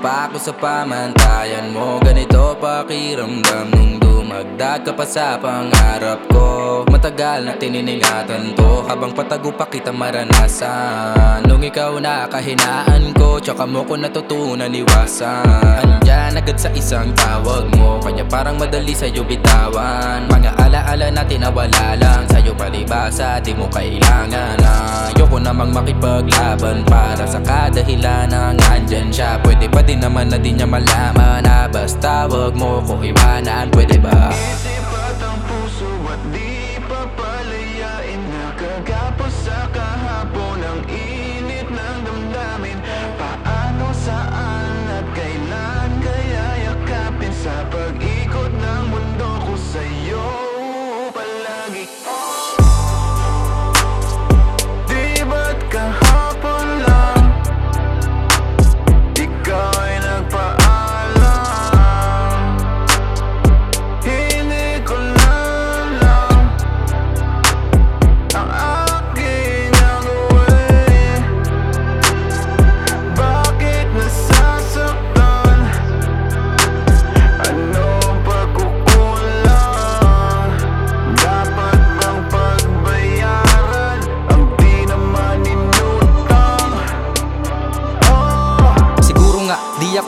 pa ako sa pamantayan mo. Ganito pakiramdam nung dumagdag ka pa sa pangarap ko. Matagal na tininingatan to Habang patago pa kita maranasan. Nung ikaw na kahinaan ko Tsaka mo ko natutunan iwasan. Andyan agad sa isang tawag mo Kanya parang madali sa'yo bitawan. Mga alaala natin na wala lang Sa'yo palibasa di mo kailangan Ayoko namang makipaglaban Para sa kadahilan ng andyan siya. Pwede pa din naman na di niya malaman Na basta wag mo ko iwanan Pwede ba?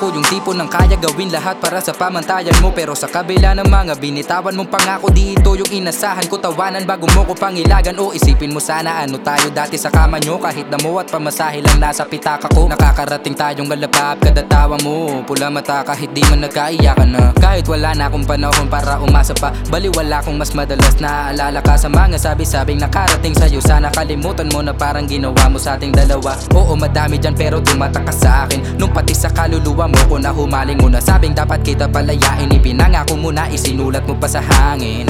Ako yung tipo ng kaya gawin lahat para sa pamantayan mo. Pero sa kabila ng mga binitawan mong pangako Di ito yung inasahan ko. Tawanan bago mo ko pangilagan. O isipin mo sana ano tayo dati sa kama nyo? Kahit damo at pamasahe lang nasa pitaka ko. Nakakarating tayong galapap kada tawa mo. Pula mata kahit di man nagkaiyakan na. Kahit wala na akong panahon para umasa pa. Baliwala kong mas madalas naaalala ka Sa mga sabi-sabing nakarating sa'yo. Sana kalimutan mo na parang ginawa mo sa ating dalawa. Oo madami dyan pero tumatak ka sa akin. Nung pati sa kaluluwa mo na humaling mo na Sabing dapat kita palayain Ipinangako mo na isinulat mo pa sa hangin